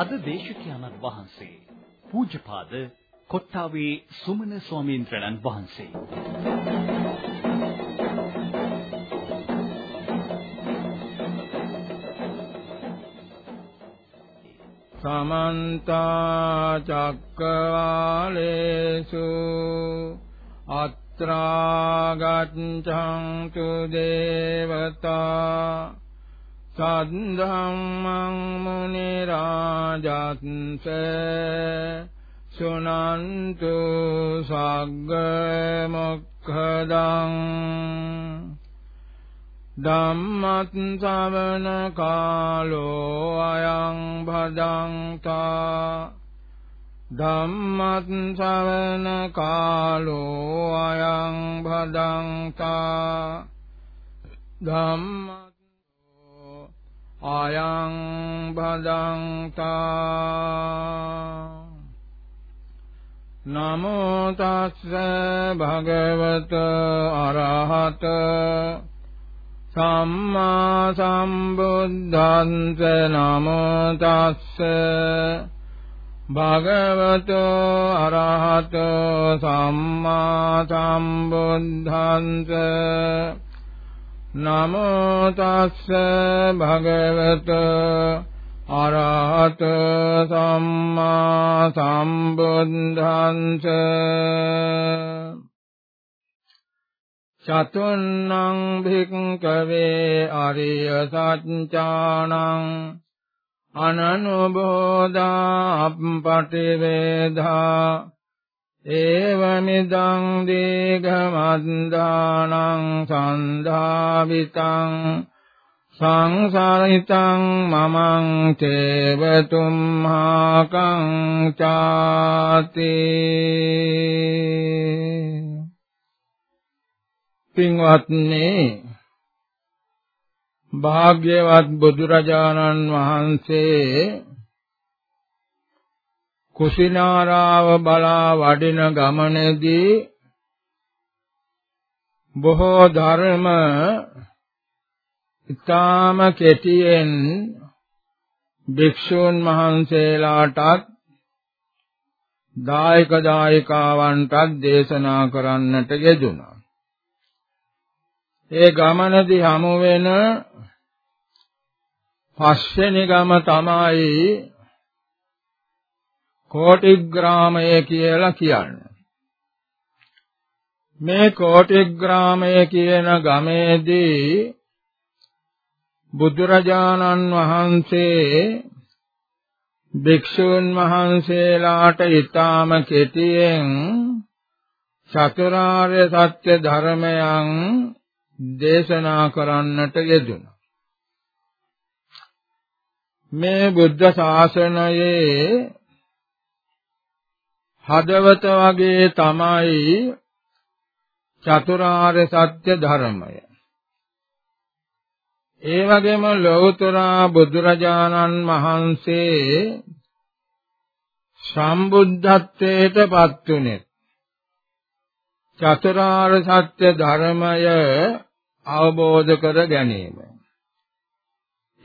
අද දේශකයන්න් වහන්සේ පූජ්‍යපාද කොට්ටාවේ සුමන ස්වාමීන් වහන්සේ. සමන්ත චක්කවාලේසු අත්‍රා ගච්ඡන්තු දේවතා සද්ධම්මං මුනි රාජත්ස සුනන්තු සග්ග මොක්ඛදං ධම්මත් ශ්‍රවණ කාලෝ අයං භදංතා ධම්මත් ශ්‍රවණ කාලෝ අයං භදංතා ධම්මත් අයං භදංතා නමෝ තස්ස භගවත අරහත සම්මා සම්බුද්ධංස නමෝ තස්ස භගවතු අරහත සම්මා සම්බුද්ධංස නමෝ තස්ස භගවතු අරහත සම්මා සම්බුද්ධංස චතුන්නං භික්ඛවේ අරිය සත්‍යානං අනනුබෝධා අප්පටිවේධා ඒවමිදං දීඝමන්දානං සන්ධාවිතං සංසාරිතං මමං චේවතුම්හාකං චාති පින්වත්නි භාග්‍යවත් බුදුරජාණන් වහන්සේ කුසිනාරාව බලා වඩින ගමනේදී බොහෝ ධර්ම ඊටාම කෙටියෙන් භික්ෂූන් වහන්සේලාටත් දායක දායකාවන්ටත් දේශනා කරන්නට යෙදුණා. ඒ ගමනදී හමු වෙන පස්වෙනි ගම තමයි කෝටිග්‍රාමය කියලා කියන්නේ. මේ කෝටිග්‍රාමය කියන ගමේදී බුදුරජාණන් වහන්සේ භික්ෂුන් වහන්සේලාට ඊටාම කෙටියෙන් චතුරාර්ය සත්‍ය ධර්මයන් දේශනා කරන්නට යෙදුණා. මේ බුද්ධ ශාසනයේ හදවත වගේ තමයි චතුරාර්ය සත්‍ය ධර්මය. ඒ වගේම ලෞතර බුදුරජාණන් වහන්සේ සම්බුද්ධත්වයට පත් වුනේ චතුරාර්ය සත්‍ය ධර්මය අවබෝධ කර ගැනීම.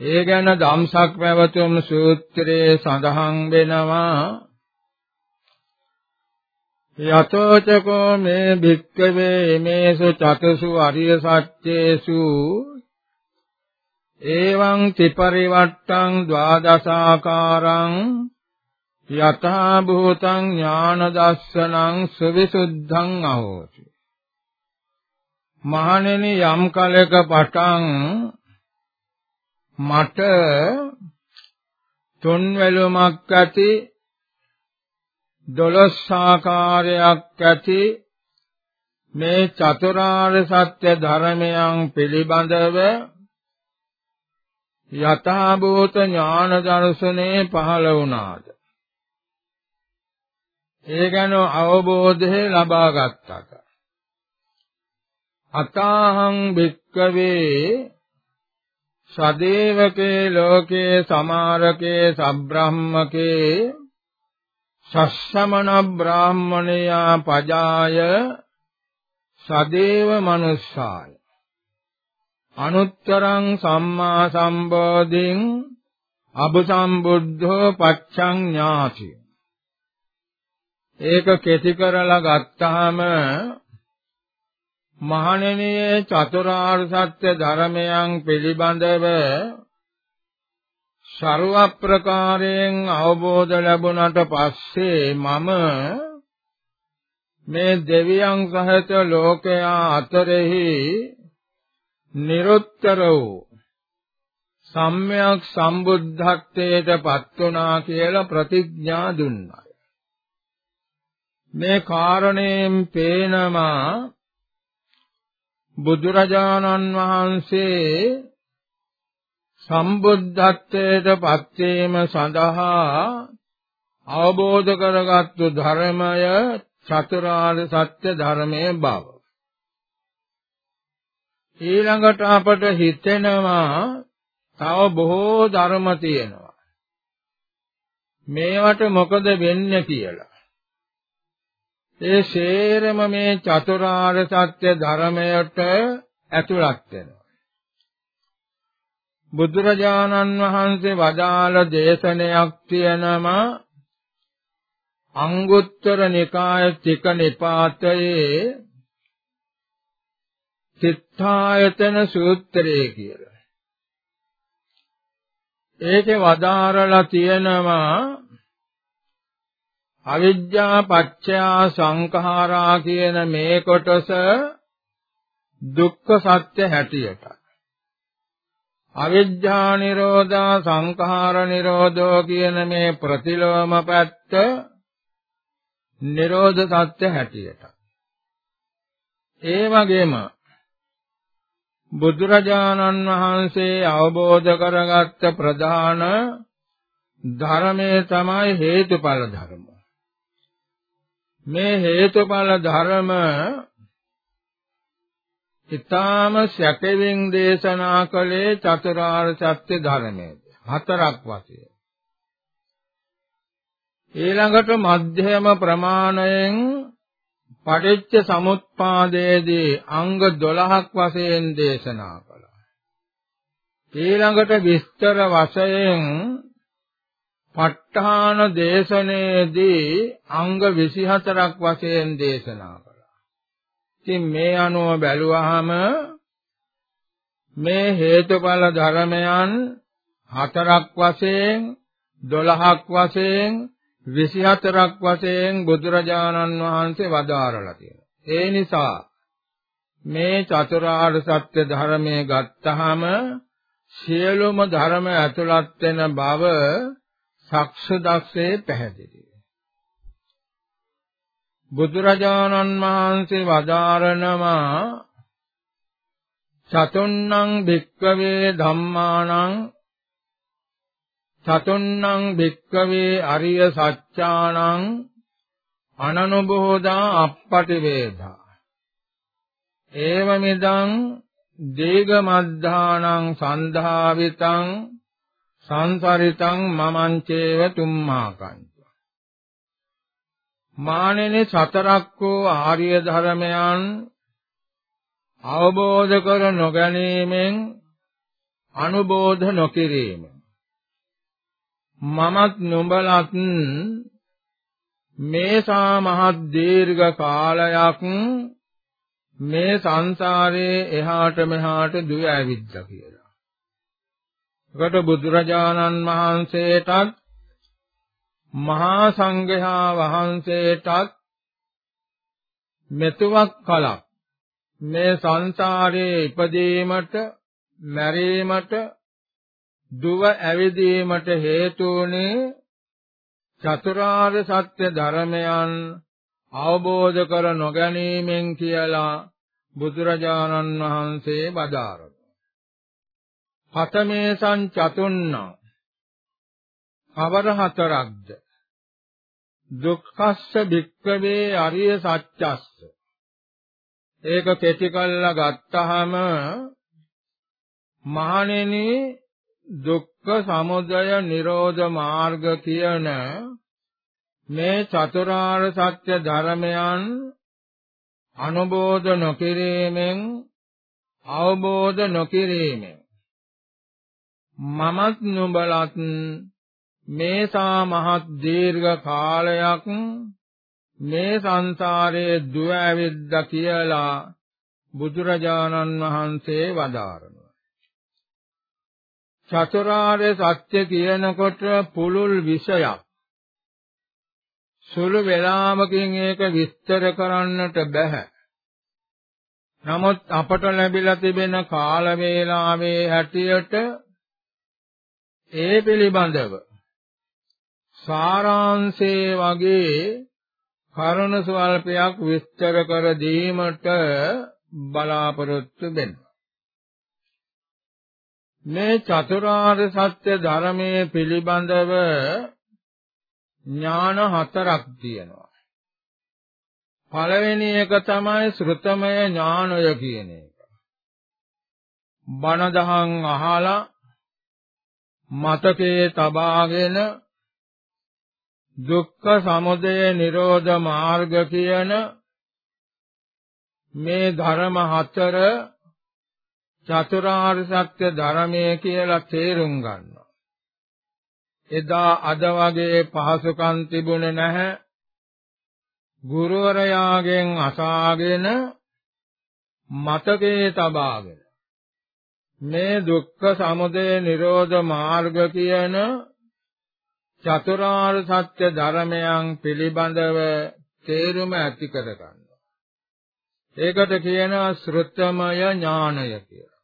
ඒ ගැන ධම්සක් පැවතුම් සූත්‍රයේ සඳහන් වෙනවා යතෝචකෝ මේ භික්කවේ මේසු චතුසු අරිය සත්‍යේසු එවං ත්‍රිපරිවට්ටං ද්වාදසාකාරං යථා භූතං ඥාන දස්සනං සවිසුද්ධං අහෝති. මහණෙනි යම් කලක පටන් මට තුන් වැළුමක් ඇති දොළොස් ආකාරයක් ඇති මේ චතුරාර්ය සත්‍ය ධර්මයන් පිළිබඳව යථාභූත ඥාන දර්ශනේ පහළ වුණාද? ඒ ගැන අවබෝධය ලබා ගත්තට අතාහං භික්කවේ සදේවකේ ලෝකේ සමාරකේ සබ්‍රාහ්මකේ සස්සමන බ්‍රාහ්මණයා පජාය සදේව මනුස්සාය. අනුත්තරං සම්මා සම්බෝධින් අබසම්බුද්ධෝ පච්ඡං ඥාති. ඒක කෙටි කරලා ගත්තාම මහණෙනි චතුරාර්ය සත්‍ය ධර්මයන් පිළිබඳව ਸਰව ප්‍රකාරයෙන් අවබෝධ ලැබුණට පස්සේ මම මේ දෙවියන් සහිත ලෝකයා අතරෙහි නිරුත්තර වූ සම්්‍යක් සම්බුද්ධත්වයට පත් වුණා කියලා ප්‍රතිඥා දුන්නා. මේ කාරණයෙන් පේනවා බුදුරජාණන් වහන්සේ සම්බුද්ධත්වයට පත්වීම සඳහා අවබෝධ කරගත්තු ධර්මය චතුරාර්ය සත්‍ය ධර්මයේ බව. ඊළඟට අපට හිතෙනවා තව බොහෝ ධර්ම තියෙනවා. මේවට මොකද වෙන්නේ කියලා. ඒ ශේරම මේ චතුරාර්ය සත්‍ය ධර්මයට ඇතුළත් වෙනවා. බුදුරජාණන් වහන්සේ වදාළ දේශනයක් තියෙනම අංගුත්තර නිකාය තික නිපාතයේ චිත්තායතන සූත්‍රය කියලා. ඒකේ වදාරලා තියෙනවා අවිද්‍යා පත්‍යා සංඛාරා කියන මේ කොටස දුක්ඛ සත්‍ය හැටියට අවිද්‍යා නිරෝධා සංඛාර නිරෝධෝ කියන මේ ප්‍රතිලෝම පැත්ත නිරෝධ සත්‍ය හැටියට. ඒ වගේම බුදුරජාණන් වහන්සේ අවබෝධ කරගත්ත ප්‍රධාන ධර්මයේ තමයි හේතුඵල ධර්ම. මේ හේතුඵල ධර්ම ඊටාම සැකෙවින් දේශනා කළේ චතුරාර්ය සත්‍ය ධර්මයේ හතරක් වශයෙන් ඊළඟට මධ්‍යම ප්‍රමාණයෙන් පටිච්ච සමුප්පාදයේදී අංග 12ක් වශයෙන් දේශනා කළා. ඊළඟට විස්තර වශයෙන් ප ဋ ාණ දේශනයේදී අංග 24ක් වශයෙන් දේශනා කළා. ඉතින් මේ අනුව බැලුවහම මේ හේතුඵල ධර්මයන් හතරක් වශයෙන් 12ක් වශයෙන් 24ක් වශයෙන් බුදුරජාණන් වහන්සේ වදාරලා තියෙනවා. ඒ නිසා මේ චතුරාර්ය සත්‍ය ධර්මයේ ගත්තහම සියලුම ධර්ම ඇතුළත් වෙන බව සක්ෂදස්සේ පැහැදිලි. බුදුරජාණන් වහන්සේ වදාරනවා චතුන්නං භික්කවේ ධම්මානං චතුන්නං භික්කවේ අරිය සත්‍යානං අනනුබෝධා අප්පටි වේදා ඒවමිදං දීගමද්ධානං සන්ධාවිතං සංසරිතං මමංචේව තුම්මාකංච මානෙනි සතරක් වූ ආර්ය ධර්මයන් අවබෝධ කර නොගැනීමෙන් අනුබෝධ නොකිරීමෙන් මමත් නුඹලත් මේසා මහත් දීර්ඝ කාලයක් මේ සංසාරේ එහාට මෙහාට දුව ඇවිද්දා කියලා. ඒකට බුදුරජාණන් වහන්සේටත් මහා සංඝයා වහන්සේටත් මෙතුවක් කලක් මේ සංසාරේ ඉපදීමට මැරීමට දුව ඇවිදීමට හේතුුනේ චතුරාර්ය සත්‍ය ධර්මයන් අවබෝධ කර නොගැනීමෙන් කියලා බුදුරජාණන් වහන්සේ වදාරනවා. හතමේසං චතුන්න කවර හතරක්ද? දුක්ඛස්ස භික්ඛවේ අරිය සත්‍යස්ස. ඒක කෙටි කළා ගත්තාම මහණෙනි දුක්ඛ සමුදය නිරෝධ මාර්ග කියන මේ චතුරාර්ය සත්‍ය ධර්මයන් අනුබෝධ නොකිරීමෙන් අවබෝධ නොකිරීමෙන් මමත් නුඹලත් මේසා මහත් දීර්ඝ කාලයක් මේ සංසාරයේ දුව ඇවිද්ද කියලා බුදුරජාණන් වහන්සේ වදාරනවා. චතුරාර්ය සත්‍ය කියනකොට පුළුල් විෂයක්. සුළු වේලාවකින් ඒක විස්තර කරන්නට බෑ. නමුත් අපට ලැබිලා තිබෙන කාල වේලාවේ හැටියට ඒ පිළිබඳව සාරාංශයේ වගේ කරුණ ස්වල්පයක් විස්තර කර දීමට බලාපොරොත්තු වෙනවා. මේ චතුරාර්ය සත්‍ය ධර්මයේ පිළිබඳව ඥාන හතරක් තියෙනවා. පළවෙනි එක තමයි ශ්‍රුතමය ඥානය කියන එක. බණ දහම් අහලා මතකයේ තබාගෙන දුක්ඛ සමුදය නිරෝධ මාර්ග කියන මේ ධර්ම හතර චතුරාර්ය සත්‍ය ධර්මයේ කියලා තේරුම් ගන්නවා. එදා අද වගේ පහසුකම් තිබුණේ නැහැ. ගුරුවරයාගෙන් අසාගෙන මතකයේ තබාගෙන මේ දුක්ඛ සමුදය නිරෝධ මාර්ග කියන චතුරාර්ය සත්‍ය ධර්මයන් පිළිබඳව තේරුම ඇති කර ගන්නවා. ඒකට කියනවා ශ්‍රුතමය ඥානය කියලා.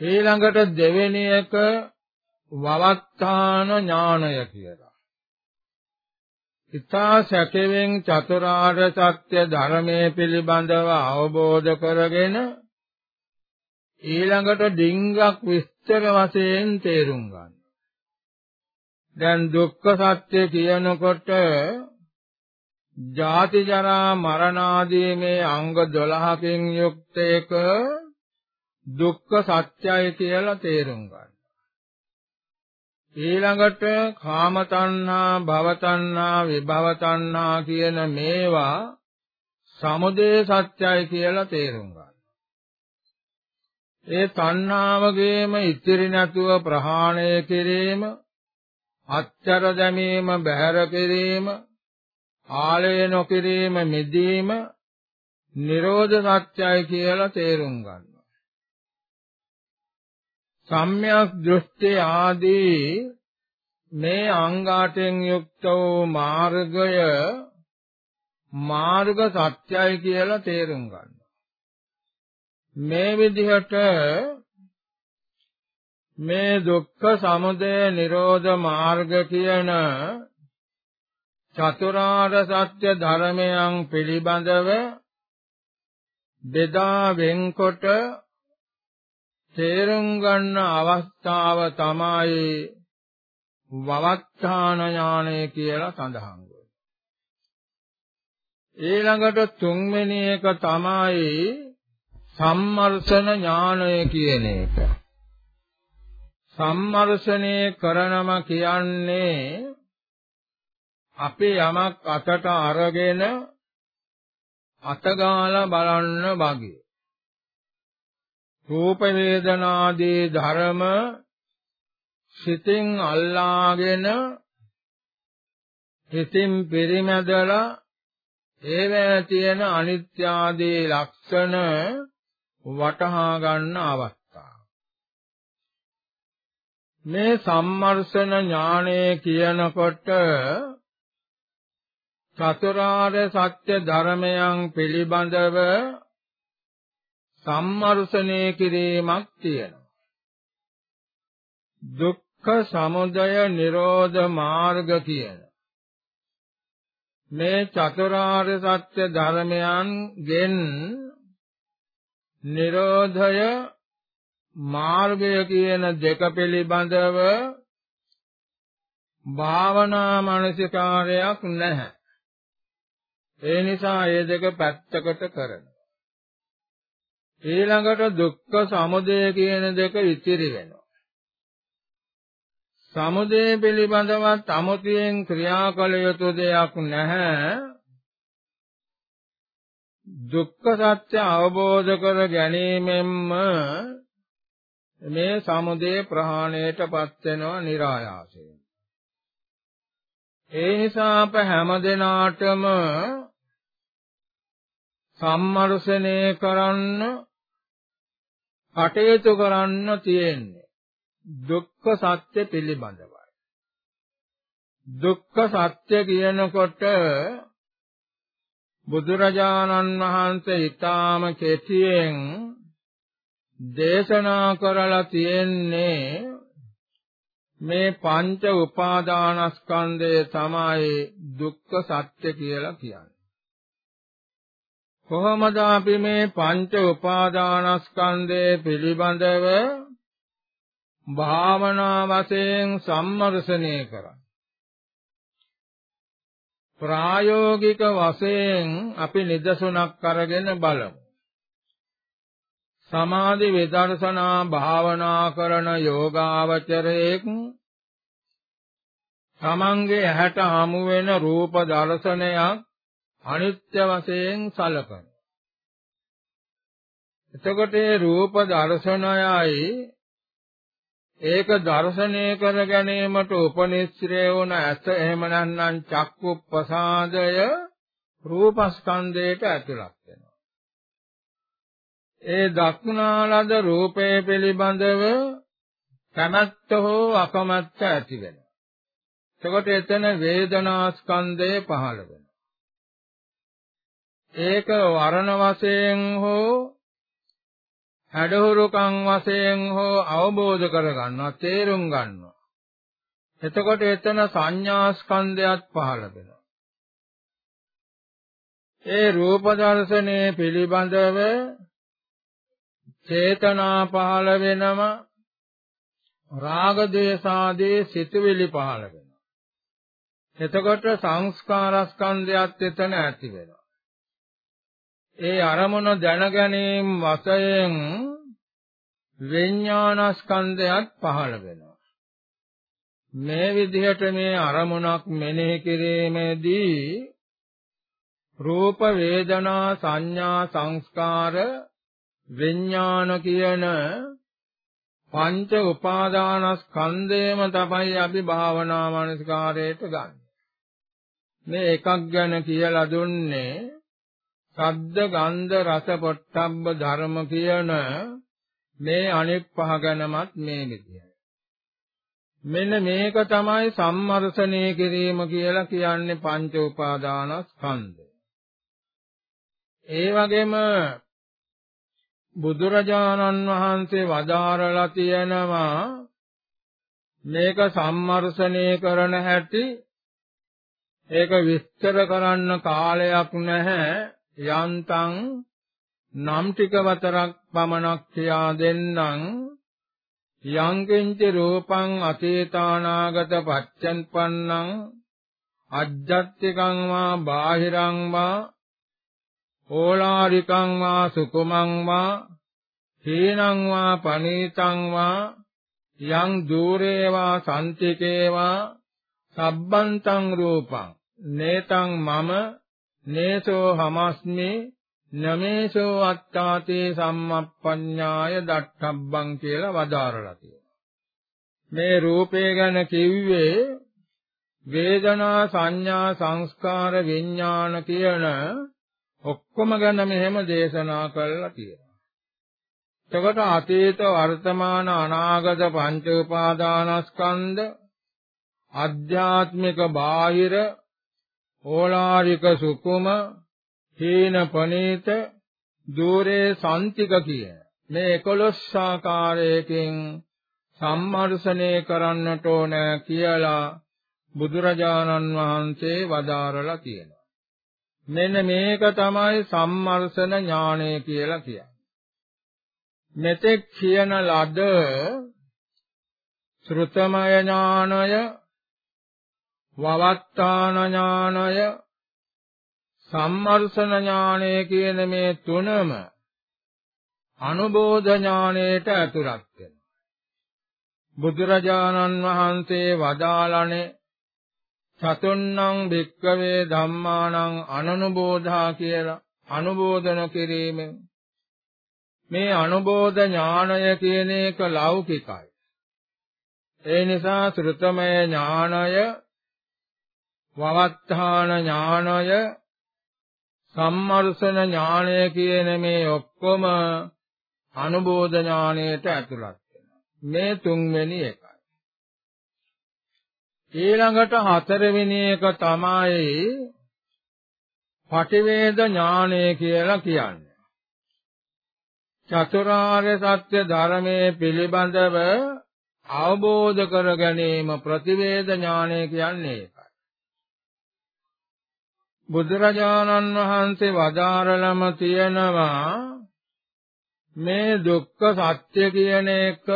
ඊළඟට දෙවෙනි එක වවත්තාන ඥානය කියලා. ඊතා සැකෙවෙන් චතුරාර්ය සත්‍ය ධර්මයේ පිළිබඳව අවබෝධ කරගෙන ඊළඟට ඩිංගක් විස්තර වශයෙන් තේරුම් ගන්න. දැන් දුක්ඛ සත්‍ය කියනකොට ජාති ජරා මරණ ආදී මේ අංග 12කින් යුක්ත එක දුක්ඛ සත්‍යයි කියලා තේරුම් ගන්න. ඊළඟට කාම තණ්හා, භව තණ්හා, විභව තණ්හා කියන මේවා සමුදය සත්‍යයි කියලා තේරුම් ගන්න. ඒ තණ්හාවගේම ඉතිරි නැතුව ප්‍රහාණය කිරීම අච්චර දැමීම බහැර කිරීම ආලය නොකිරීම මෙදීම නිරෝධ සත්‍යයි කියලා තේරුම් ගන්නවා. සම්‍යක් දෘෂ්ටි ආදී මේ අංගාටෙන් යුක්ත වූ මාර්ගය මාර්ග සත්‍යයි කියලා තේරුම් ගන්නවා. මේ විදිහට මේ දුක්ඛ සමුදය නිරෝධ මාර්ග කියන චතුරාර්ය සත්‍ය ධර්මයන් පිළිබඳව බෙදා වෙන්කොට තේරුම් ගන්න අවස්ථාව තමයි වවත්තාන ඥානය කියලා සඳහන් වෙන්නේ. ඊළඟට තුන්වෙනි එක තමයි සම්මර්ෂණ ඥානය කියන එක. සම්මර්ෂණය කරනම කියන්නේ අපි යමක් අතට අරගෙන අතගාලා බලන්න වගේ. රූප වේදනාදී ධර්ම සිතින් අල්ලාගෙන හිතින් පරිමදලා ඒවැ තියෙන අනිත්‍ය ආදී ලක්ෂණ වටහා ගන්න අවස්ථාව. මේ සම්මර්ෂණ ඥානය කියනකොට චතුරාර්ය සත්‍ය ධර්මයන් පිළිබඳව සම්මර්ෂණය කිරීමක් තියෙනවා. දුක්ඛ සමුදය නිරෝධ මාර්ග කියන මේ චතුරාර්ය සත්‍ය ධර්මයන්ගෙන් නිරෝධය මාර්ගය කියන දෙක පිළිබඳව භාවනා මානසිකාරයක් නැහැ. ඒ නිසා මේ දෙක පැත්තකට කරන. ඊළඟට දුක්ඛ සමුදය කියන දෙක ඉතිරි වෙනවා. සමුදය පිළිබඳවත් අමුතියෙන් ක්‍රියා කළ යුතු දෙයක් නැහැ. දුක්ඛ සත්‍ය අවබෝධ කර ගැනීමෙන්ම මේ සමුදේ ප්‍රහාණයටපත් වෙනවා નિરાයාසයෙන්. ඒ නිසා අප හැම දිනාටම සම්මර්ෂණය කරන්න කටයුතු කරන්න තියෙන්නේ දුක්ඛ සත්‍ය පිළිබඳවයි. දුක්ඛ සත්‍ය කියනකොට බුදුරජාණන් වහන්සේ ඊටාම කෙටියෙන් දේශනා කරලා තියෙන්නේ මේ පංච උපාදානස්කන්ධය තමයි දුක්ඛ සත්‍ය කියලා කියන්නේ. කොහොමද අපි මේ පංච උපාදානස්කන්ධය පිළිබඳව භාවනා වශයෙන් සම්මර්ෂණය කරන්නේ? ප්‍රායෝගික වශයෙන් අපි නිදසුනක් අරගෙන බලමු. සමාධි විදර්ශනා භාවනා කරන යෝගාවචරයෙක් තමන්ගේ ඇහැට හමු වෙන රූප දර්ශනයක් අනිත්‍ය වශයෙන් සලකන. එතකොට ඒ රූප දර්ශනයයි ඒක දර්ශනය කර ගැනීමට උපනිශ්‍රේ වුණ ඇස එහෙම නැත්නම් චක්කු ප්‍රසාදය රූපස්කන්ධයට ඇතුළත් වෙනවා. ඒ දක්නාලද රූපය පිළිබඳව කැමැත්ත හෝ අකමැත්ත ඇති වෙනවා. එතකොට එතන වේදනාස්කන්ධය පහළ වෙනවා. ඒක වර්ණ වශයෙන් හෝ හැඩහුරුකම් වශයෙන් හෝ අවබෝධ කරගන්නවා තේරුම් ගන්නවා එතකොට එතන සංඥා ස්කන්ධයත් පහළ වෙනවා ඒ රූප දර්ශනයේ පිළිබඳව චේතනා පහළ වෙනම රාග දේශාදී සිතුවිලි පහළ වෙනවා එතකොට සංස්කාර ස්කන්ධයත් එතන ඇති වෙනවා ඒ අරමුණ දැනගැනීම වශයෙන් විඥානස්කන්ධයත් පහළ වෙනවා. මේ විදිහට මේ අරමුණක් මෙනෙහි කිරීමේදී රූප වේදනා සංඥා සංස්කාර විඥාන කියන පංච උපාදානස්කන්ධයම තමයි අපි භාවනා මානසිකාරයට ගන්න. මේ එකක් ගැන කියලා දුන්නේ සද්ද ගන්ධ රස පොට්ටබ්බ ධර්ම කියන මේ අනෙක් පහ ගැනමත් මේ විදියයි. මෙන්න මේක තමයි සම්මර්ෂණය කිරීම කියලා කියන්නේ පංච උපාදානස්කන්ධය. ඒ වගේම බුදුරජාණන් වහන්සේ වදාරලා තියෙනවා මේක සම්මර්ෂණය කරන හැටි. ඒක විස්තර කරන්න කාලයක් නැහැ. යන්තං නම් ටික වතරක් පමණක් කියා දෙන්නම්. යංකින්ච රූපං අතීතානාගත පච්චන්පන්නං අජ්ජත්තිකං වා බාහිරං වා ඕලාරිකං වා සුකුමං වා හීනං වා පනීතං වා යං দূරේ වා සම්තිකේ වා සබ්බන්තං රූපං නේතං මම නේසෝ හමස්මි නමේසෝ අත්තාතේ සම්මප්පඤ්ඤාය දට්ඨබ්බං කියලා වදාරලා තියෙනවා. මේ රූපේ ගැන කිව්වේ වේදනා සංඥා සංස්කාර විඥාන කියන ඔක්කොම ගැන මෙහෙම දේශනා කළා තියෙනවා. එතකොට අතීත වර්තමාන අනාගත පංච උපාදානස්කන්ධ ආධ්‍යාත්මික බාහිර ඕලාරික සුකුම හීන පනීත দূරේ සාන්තික කිය මේ 11 ආකාරයකින් සම්මර්ෂණය කරන්නට ඕන කියලා බුදුරජාණන් වහන්සේ වදාරලා තියෙනවා. මෙන්න මේක තමයි සම්මර්ෂණ ඥානය කියලා කියන්නේ. මෙතෙක් කියන ලද ශ්‍රුතමය ඥානය වවත්තාන ඥානය සම්මර්ෂණ ඥානය කියන මේ තුනම අනුබෝධ ඥානයට ඇතුළත් වෙනවා බුදුරජාණන් වහන්සේ වදාළනේ චතුන්නම් භික්කවේ ධම්මානං අනනුබෝධා කියලා අනුබෝධන කිරීමෙන් මේ අනුබෝධ ඥානය කියන එක ලෞකිකයි. ඒ නිසා ශ්‍රුතමය ඥානය, වවත්තාන ඥානය, සම්මර්ෂණ ඥානය කියන මේ ඔක්කොම අනුබෝධ ඥානයට ඇතුළත් වෙනවා. මේ තුන්වෙනි එකයි. ඊළඟට හතරවෙනි එක තමයි පටිවේද ඥානය කියලා කියන්නේ. චතුරාර්ය සත්‍ය ධර්මයේ පිළිබඳව අවබෝධ කර ගැනීම ප්‍රතිවේද ඥානය කියන්නේ ඒකයි. බුදුරජාණන් වහන්සේ වදාරලම තියෙනවා මේ දුක්ඛ සත්‍ය කියන එක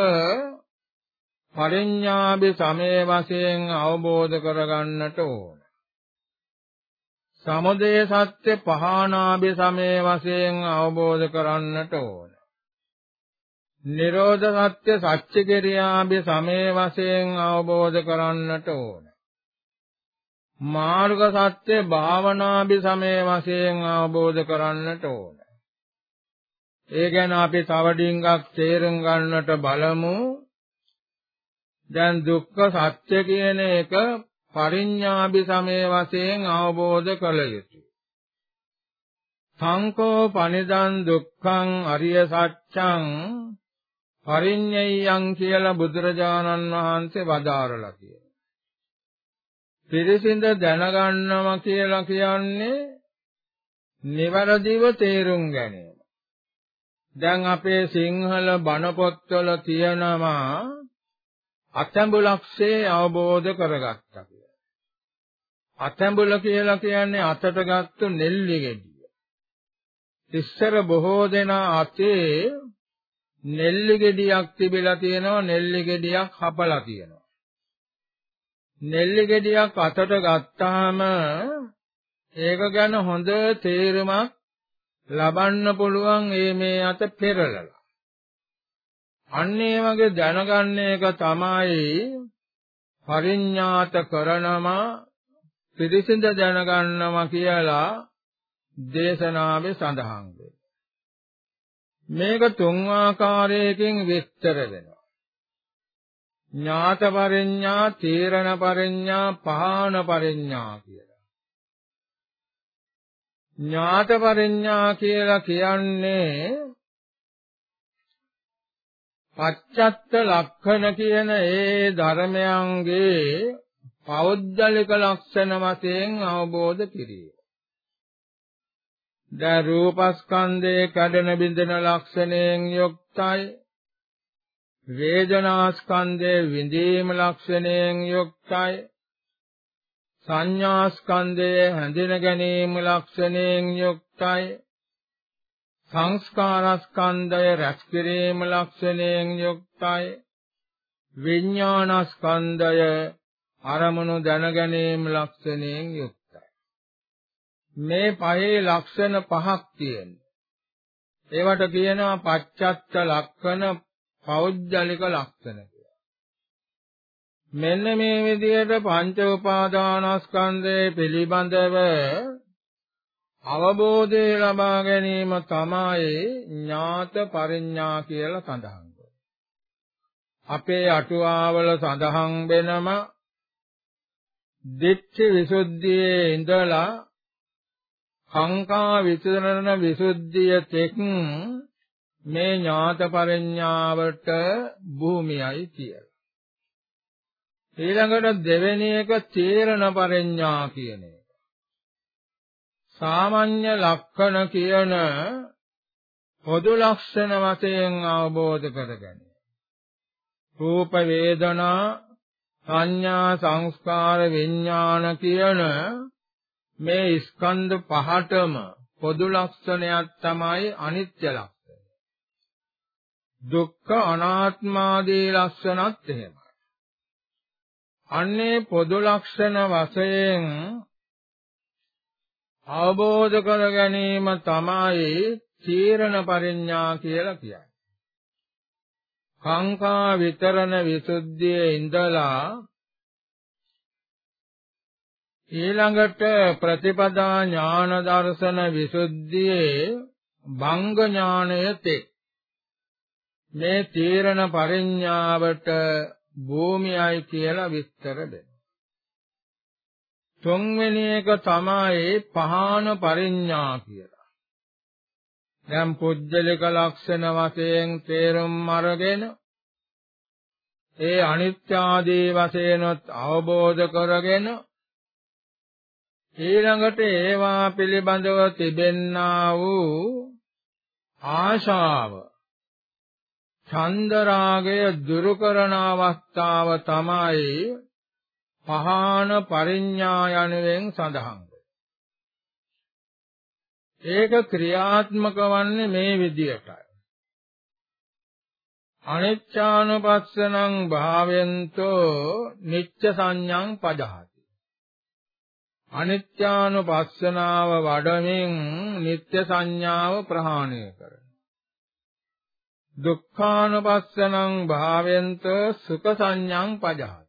පරිඥාභි සමේ වශයෙන් අවබෝධ කරගන්නට ඕන. සමුදය සත්‍ය පහානාභි සමේ වශයෙන් අවබෝධ කරන්නට ඕන. නිරෝධ සත්‍ය සත්‍ය කිරියාභි සමේ වශයෙන් අවබෝධ කරන්නට ඕන. මාර්ග සත්‍ය භාවනාභි සමේ වශයෙන් අවබෝධ කරන්නට ඕන. ඒ ගැන අපි තව ඩිංගක් තේරුම් ගන්නට බලමු. දැන් දුක්ඛ සත්‍ය කියන එක පරිඥාභි සමේ වශයෙන් අවබෝධ කළ යුතුය. සංකෝ පනිදන් දුක්ඛං අරිය සත්‍යං පරිඤ්ඤයං කියලා බුදුරජාණන් වහන්සේ වදාරලා තියෙනවා. පිරිසිඳ දැනගන්නවා කියලා කියන්නේ නිවැරදිව තේරුම් ගැනීම. දැන් අපේ සිංහල බණ පොත්වල තියෙනවා අතැඹුලක්ෂේ අවබෝධ කරගත්තා කියලා. අතැඹුල කියලා කියන්නේ අතට ගත්තු නෙල්ලි ගෙඩිය. ඉස්සර බොහෝ දෙනා අතේ නෙල්ලි ගෙඩියක් තිබිලා තියෙනවා නෙල්ලි ගෙඩියක් හපලා තියෙනවා. නෙල්ලි ගෙඩියක් අතට ගත්තාම ඒක ගැන හොඳ තේරුමක් ලබන්න පුළුවන් මේ මේ අත පෙරලලා. අන්න ඒ වගේ දැනගන්න එක තමයි පරිඥාත කරනවා පිරිසිඳ දැනගන්නවා කියලා දේශනාවේ සඳහන් මේක තුන් ආකාරයකින් විස්තර වෙනවා. ඥාත පරිඥා, තීරණ පරිඥා, පහාන පරිඥා කියලා. ඥාත පරිඥා කියලා කියන්නේ පච්චත්ත ලක්ෂණ කියන ඒ ධර්මයන්ගේ පෞද්ගලික ලක්ෂණ වශයෙන් අවබෝධ කිරීම. දැන් රූපස්කන්ධයේ කඩන බිඳෙන ලක්ෂණයෙන් යුක්තයි. වේදනාස්කන්ධයේ විඳීම ලක්ෂණයෙන් යුක්තයි. සංඥාස්කන්ධයේ හැඳින ගැනීම ලක්ෂණයෙන් යුක්තයි. සංස්කාරස්කන්ධය රැස් කිරීම ලක්ෂණයෙන් යුක්තයි. විඥානස්කන්ධය අරමුණු දැන ගැනීම ලක්ෂණයෙන් යුක්තයි. මේ පහේ ලක්ෂණ පහක් තියෙනවා. ඒවට කියනවා පච්චත්ත ලක්ෂණ පෞද්ගලික ලක්ෂණ කියලා. මෙන්න මේ විදිහට පංච උපාදානස්කන්ධය පිළිබඳව අවබෝධය ලබා ගැනීම තමයි ඥාත පරිඥා කියලා සඳහන් අපේ අටුවාවල සඳහන් වෙනම දිට්ඨි විසුද්ධියේ ඉඳලා කාංකා විචරණ විසුද්ධිය තෙක් මේ ඥාත පරිඥාවට භූමියයි කියලා. ඊළඟට දෙවෙනි එක තීරණ පරිඥා කියන එක. සාමාන්‍ය ලක්ෂණ කියන පොදු ලක්ෂණ වශයෙන් අවබෝධ කරගන්න. රූප වේදනා සංඥා සංස්කාර විඥාන කියන මේ ස්කන්ධ පහටම පොදු ලක්ෂණයක් තමයි අනිත්‍ය ලක්ෂණය. දුක්ඛ අනාත්මාදී ලක්ෂණත් එහෙමයි. අන්නේ පොදු ලක්ෂණ වශයෙන් අවබෝධ කර ගැනීම තමයි තීරණ පරිඥා කියලා කියන්නේ. කාංකා විතරණ විසුද්ධියේ ඉඳලා ඊළඟට ප්‍රතිපදා ඥාන දර්ශන විසුද්ධියේ භංග ඥානය තෙක් මේ තීරණ පරිඥාවට භූමියයි කියලා විස්තර දෙනවා. තුන්වෙනි එක තමයි පහාන පරිඥා කියලා. දැන් පුජ්‍යලික ලක්ෂණ වශයෙන් තේරුම් අරගෙන ඒ අනිත්‍ය ආදී වශයෙන්ත් අවබෝධ කරගෙන ඊළඟට ඒවා පිළිබඳව තිබෙන්නා වූ ආශාව චන්දරාගය දුරු කරන අවස්ථාව තමයි පහාන පරිඥා යනුවෙන් සඳහන් ඒක ක්‍රියාත්මක වන්නේ මේ විදියටයි. අනිච්ඡානුපස්සනං භාවෙන්තෝ නිච්ච සංඥං පජහති. අනිත්‍යානුපස්සනාව වඩමින් නිත්‍ය සංඥාව ප්‍රහාණය කරන. දුක්ඛානුපස්සනං භාවෙන්ත සුඛ සංඥං පජහති.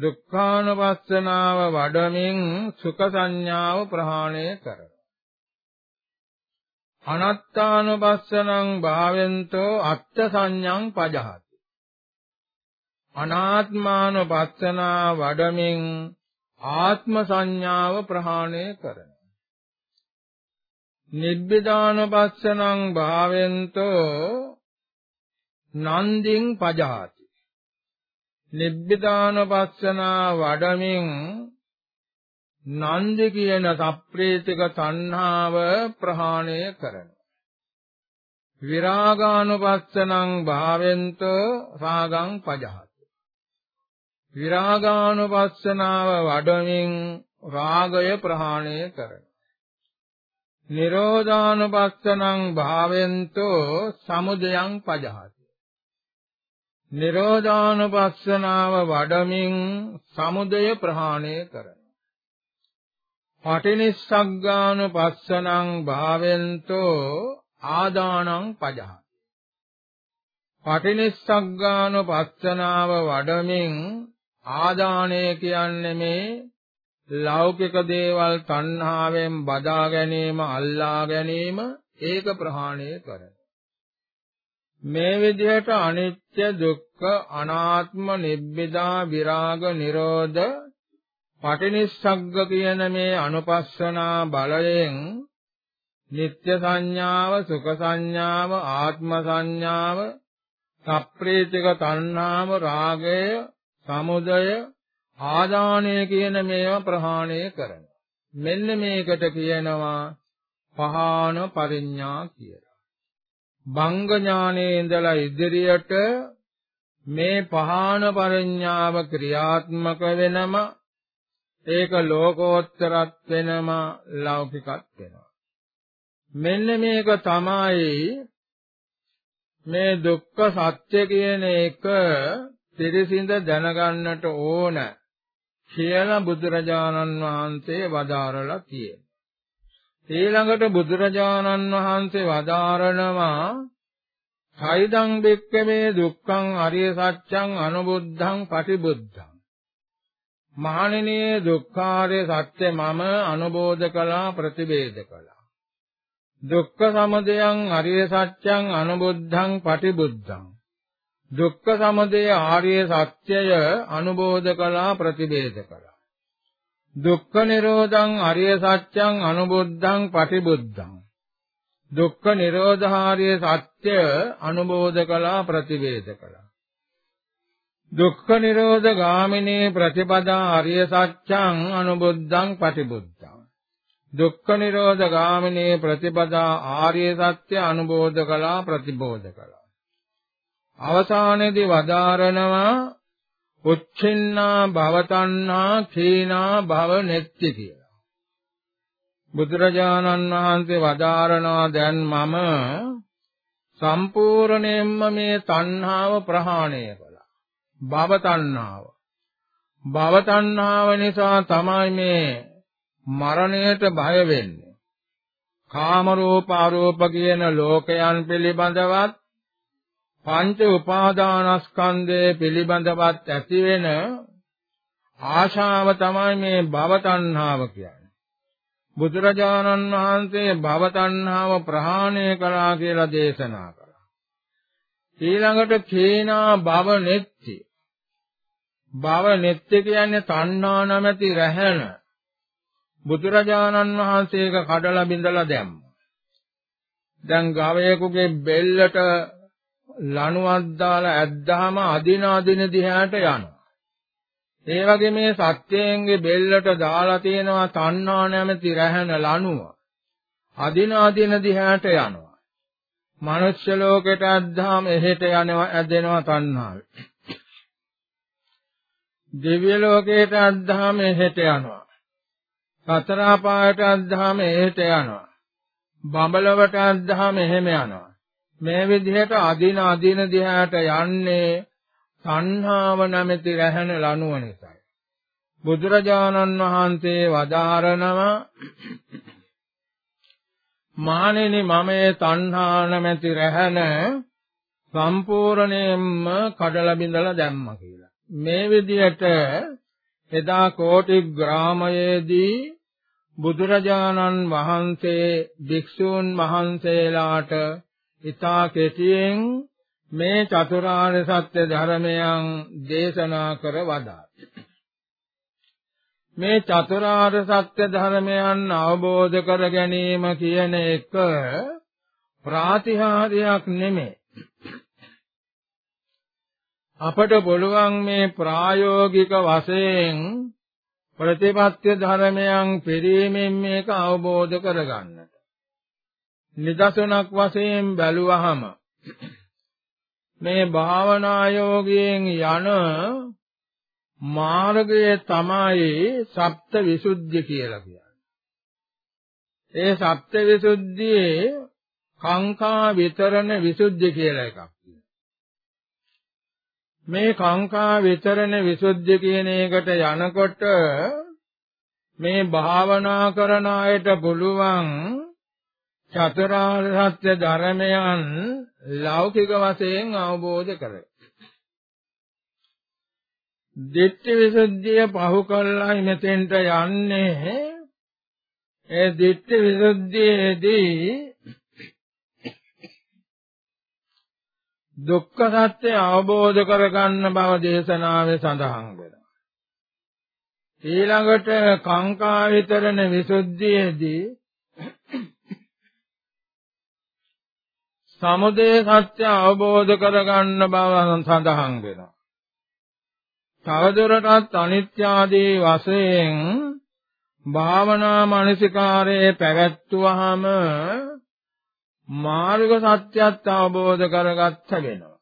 දුක්ඛානුපස්සනාව වඩමින් සුඛ සංඥාව ප්‍රහාණය කරන. අනත්තානුපස්සනං භාවෙන්තෝ අත්ථ සංඥං පජහති. අනාත්මානුපස්සනා වඩමින් ආත්ම සංඥාව ප්‍රහාණය කරන. නිබ්බිදානුපස්සනං භාවෙන්තෝ නන්දින් පජහති. නිබ්බිදානුපස්සනා වඩමින් නන්දි කියන සප්‍රේතික තණ්හාව ප්‍රහාණය කරනවා. විරාගානුපස්සනං භාවෙන්ත රාගං පජහති. විරාගානුපස්සනාව වඩමින් රාගය ප්‍රහාණය කරනවා. නිරෝධානුපස්සනං භාවෙන්තෝ සමුදයං පජහති. නිරෝධානුපස්සනාව වඩමින් සමුදය ප්‍රහාණය කරන. පටිනිස්සග්ගානුපස්සනං භාවෙන්තෝ ආදානං පජහති. පටිනිස්සග්ගානුපස්සනාව වඩමින් ආදානය කියන්නේ මේ ලෞකික දේවල් තණ්හාවෙන් බදා ගැනීම අල්ලා ගැනීම ඒක ප්‍රහාණය කරන මේ විදිහට අනිත්‍ය දුක්ඛ අනාත්ම නිබ්බිදා විරාග නිරෝධ පටිනිස්සග්ග කියන මේ අනුපස්සනා බලයෙන් නিত্য සංඥාව සුඛ සංඥාව ආත්ම සංඥාව සප්‍රේතික තණ්හාව රාගය සමුදය ආදානය කියන මේවා ප්‍රහාණය කරන මෙන්න මේකට කියනවා පහාන පරිඥා කියලා. බංග ඥානයේ ඉඳලා ඉදිරියට මේ පහාන පරිඥාව ක්‍රියාත්මක වෙනම ඒක ලෝකෝත්තරත් වෙනවා ලෞකිකත් වෙනවා මෙන්න මේක තමයි මේ දුක්ඛ සත්‍ය කියන එක පිරිසිඳ දැනගන්නට ඕන කියලා බුදුරජාණන් වහන්සේ වදාරලා තියෙනවා. ඊළඟට බුදුරජාණන් වහන්සේ වදාරනවා සයිදං බික්කමේ දුක්ඛං අරිය සත්‍යං අනුබුද්ධං පටිබුද්ධං. මහණෙනි දුක්ඛාරය සත්‍ය මම අනුබෝධ කළා ප්‍රතිවේද කළා. දුක්ඛ සමුදයං අරිය සත්‍යං අනුබුද්ධං පටිබුද්ධං. දුක්ඛ සමුදය ආර්ය සත්‍යය අනුබෝධ කළා ප්‍රතිවේද කළා. දුක්ඛ නිරෝධං අරිය සත්‍යං අනුබුද්ධං පටිබුද්ධං. දුක්ඛ නිරෝධාරිය සත්‍ය අනුබෝධ කළා ප්‍රතිවේද කළා. දුක්ඛ නිරෝධ ගාමිනී ප්‍රතිපදා අරිය සත්‍යං අනුබුද්ධං පටිබුද්ධං. දුක්ඛ නිරෝධ ගාමිනී ප්‍රතිපදා ආර්ය සත්‍ය අනුබෝධ කළා ප්‍රතිබෝධ කළා. අවසානයේදී වදාරනවා උච්චින්නා භවතණ්හා කීනා භව නෙත්ති කියලා බුදුරජාණන් වහන්සේ වදාරනවා දැන් මම සම්පූර්ණයෙන්ම මේ තණ්හාව ප්‍රහාණය භව තණ්හාව. භව තණ්හාව නිසා තමයි මේ මරණයට බය වෙන්නේ. කාම රූප අරූප කියන ලෝකයන් පිළිබඳවත් පංච උපාදානස්කන්ධය පිළිබඳවත් ඇති වෙන ආශාව තමයි මේ භව තණ්හාව කියන්නේ. බුදුරජාණන් වහන්සේ භව තණ්හාව ප්‍රහාණය කළා කියලා දේශනා ඊළඟට කේනා භව නෙත්ති. භව නෙත්ති කියන්නේ තණ්හා නැමැති රැහැන. බුදුරජාණන් වහන්සේක කඩලා බිඳලා දැම්මා. දැන් ගවයෙකුගේ බෙල්ලට ලණුවක් දාලා ඇද්දාම අදින අදින දිහාට යනවා. ඒ වගේ මේ සත්‍යයෙන්ගේ බෙල්ලට දාලා තියෙනවා තණ්හා නැමැති රැහැන ලණුව. අදින අදින දිහාට යනවා. මනුෂ්‍ය ලෝකයට අද්දාම එහෙට යනවා ඇදෙනවා තණ්හාව. දිව්‍ය ලෝකයට අද්දාම එහෙට යනවා. සතර අපායට අද්දාම එහෙට යනවා. බඹලවට අද්දාම එහෙම යනවා. මේ විදිහට අදින අදින දිහාට යන්නේ තණ්හාව නැමැති රැහැන ලනුව නිසායි. බුදුරජාණන් වහන්සේ වදාරනවා මානෙනි මම මේ තණ්හා නැමැති රැහැන සම්පූර්ණයෙන්ම කඩලා බිඳලා දැම්මා කියලා. මේ විදිහට එදා කෝටි ග්‍රාමයේදී බුදුරජාණන් වහන්සේ භික්ෂූන් වහන්සේලාට ඊතා කෙටියෙන් මේ චතුරාර්ය සත්‍ය ධර්මයන් දේශනා කර වදා. මේ චතුරාර්ය සත්‍ය ධර්මයන් අවබෝධ කර ගැනීම කියන එක ප්‍රාතිහාර්යයක් නෙමෙයි. අපට පුළුවන් මේ ප්‍රායෝගික වශයෙන් ප්‍රතිපත්‍ය ධර්මයන් පිරීමෙන් මේක අවබෝධ කරගන්නට. නිදසුනක් වශයෙන් බැලුවහම මේ භාවනා යෝගයෙන් යන මාර්ගය තමයි සප්ත විසුද්ධි කියලා කියන්නේ. ඒ සප්ත විසුද්ධියේ කාංකා විතරණ විසුද්ධි කියලා එකක් මේ කාංකා විතරණ විසුද්ධි කියන එකට යනකොට මේ භාවනා කරන අයට පුළුවන් චතුරාර්ය සත්‍ය ධර්මයන් ලෞකික වශයෙන් අවබෝධ කරගන්න. දිට්ඨි විසුද්ධිය පහු කළායි මෙතෙන්ට යන්නේ ඒ දිට්ඨි විසුද්ධියේදී දුක්ඛ සත්‍ය අවබෝධ කරගන්න බව දේශනාවේ සඳහන් වෙනවා. ඊළඟට කාංකා විතරණ විසුද්ධියේදී සමුදය සත්‍ය අවබෝධ කරගන්න බව සඳහන් වෙනවා. තවදුරටත් අනිත්‍ය ආදී වශයෙන් භාවනා මානසිකාරයේ පැවැත්වුවාම මාර්ග සත්‍යත් අවබෝධ කරගත්ත වෙනවා.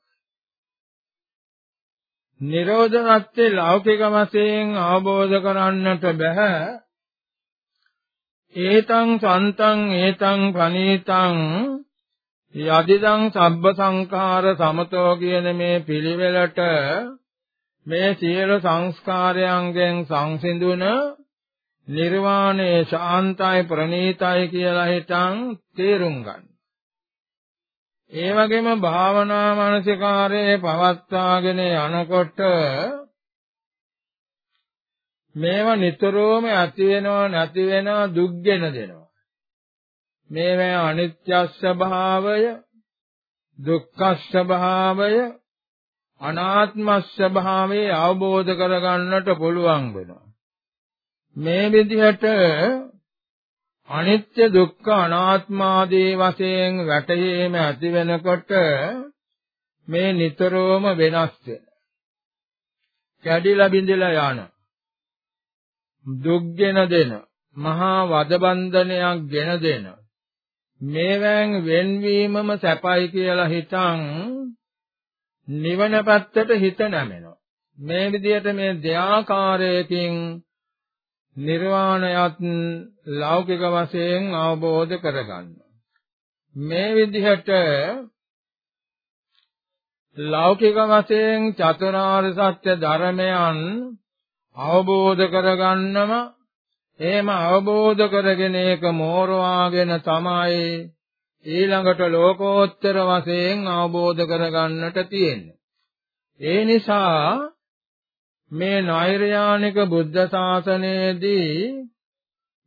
නිරෝධ සත්‍ය ලෞකික වශයෙන් අවබෝධ කරන්නට බෑ. ඒතං සන්තං ඒතං ප්‍රනීතං යදිදං සබ්බ සංඛාර සමතෝ කියන මේ පිළිවෙලට මේ සියලු සංස්කාරයන්ගෙන් සංසිඳුන නිර්වාණය ශාන්තයි ප්‍රණීතයි කියලා හිතන් තේරුම් ගන්න. ඒ වගේම භාවනා මානසිකාරයේ පවත්වාගෙන යනකොට මේවා නිතරම ඇති වෙනව නැති වෙනව දුක්ගෙන දෙනවා. මේවා අනිත්‍ය ස්වභාවය, දුක්ඛ ස්වභාවය, අනාත්ම ස්වභාවය අවබෝධ කරගන්නට පුළුවන් වෙනවා. මේ විදිහට අනිත්‍ය දුක්ඛ අනාත්ම ආදී වශයෙන් වැටහීම ඇති වෙනකොට මේ නිතරම වෙනස් වෙන. කැඩිලා බිඳිලා යන දුක්ගෙන දෙන මහා වදබන්ධනයක් ගෙන දෙන මේවෙන් වෙන්වීමම සැපයි කියලා හිතන් නිවන පැත්තට හිත නැමෙනවා. මේ විදිහට මේ දෙආකාරයකින් නිර්වාණයත් ලෞකික වශයෙන් අවබෝධ කරගන්නවා. මේ විදිහට ලෞකික වශයෙන් චතුරාර්ය සත්‍ය ධර්මයන් අවබෝධ කරගන්නම එහෙම අවබෝධ කරගෙන ඒක මෝරවාගෙන තමයි ඊළඟට ලෝකෝත්තර වශයෙන් අවබෝධ කරගන්නට තියෙන්නේ. ඒ නිසා මේ නෛර්යානික බුද්ධ ශාසනයේදී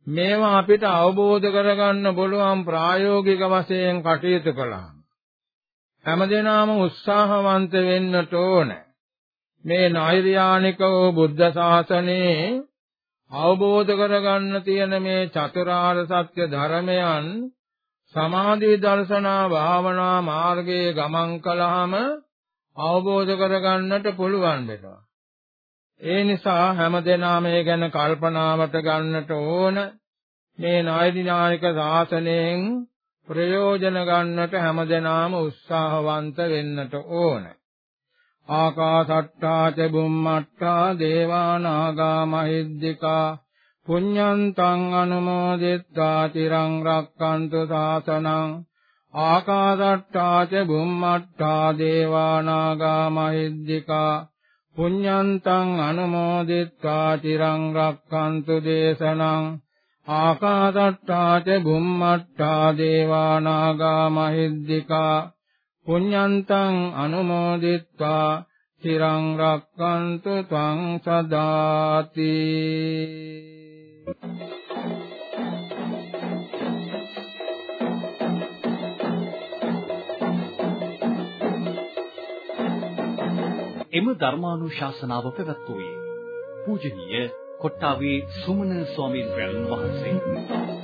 මේවා අපිට අවබෝධ කරගන්න පුළුවන් ප්‍රායෝගික වශයෙන් කටයුතු කළා. හැමදෙනාම උත්සාහවන්ත වෙන්නට ඕන. මේ නෛර්යානික වූ බුද්ධ ශාසනයේ අවබෝධ කරගන්න තියෙන මේ චතුරාර්ය සත්‍ය ධර්මයන් සමාධි දර්ශනා භාවනා මාර්ගයේ ගමන් කළාම අවබෝධ කරගන්නට පුළුවන් වෙනවා. ඒ නිසා හැමදෙනාම මේ ගැන කල්පනාවට ගන්නට ඕන. මේ නෛර්යානික ශාසනයෙන් ප්‍රයෝජන ගන්නට හැමදෙනාම උත්සාහවන්ත වෙන්නට ඕන. ආකාසට්ටා ච බුම්මට්ටා දේවා නාග මහිද්దికා පුඤ්ඤන්තං අනුමෝදිත්වා තිරං රක්칸තු සාසනං ආකාසට්ටා ච බුම්මට්ටා දේවා නාග මහිද්దికා පුඤ්ඤන්තං අනුමෝදිත්වා තිරං රක්칸තු දේශනං ආකාසට්ටා ච බුම්මට්ටා දේවා නාග මහිද්దికා පුඤ්ඤන්තං අනුමෝදිත්වා තිරං රක්칸තු ත්වං සදාති එම ධර්මානුශාසනාව පැවැත්වුවේ පූජනීය කොට්ටාවේ සුමන ස්වාමීන් වහන්සේ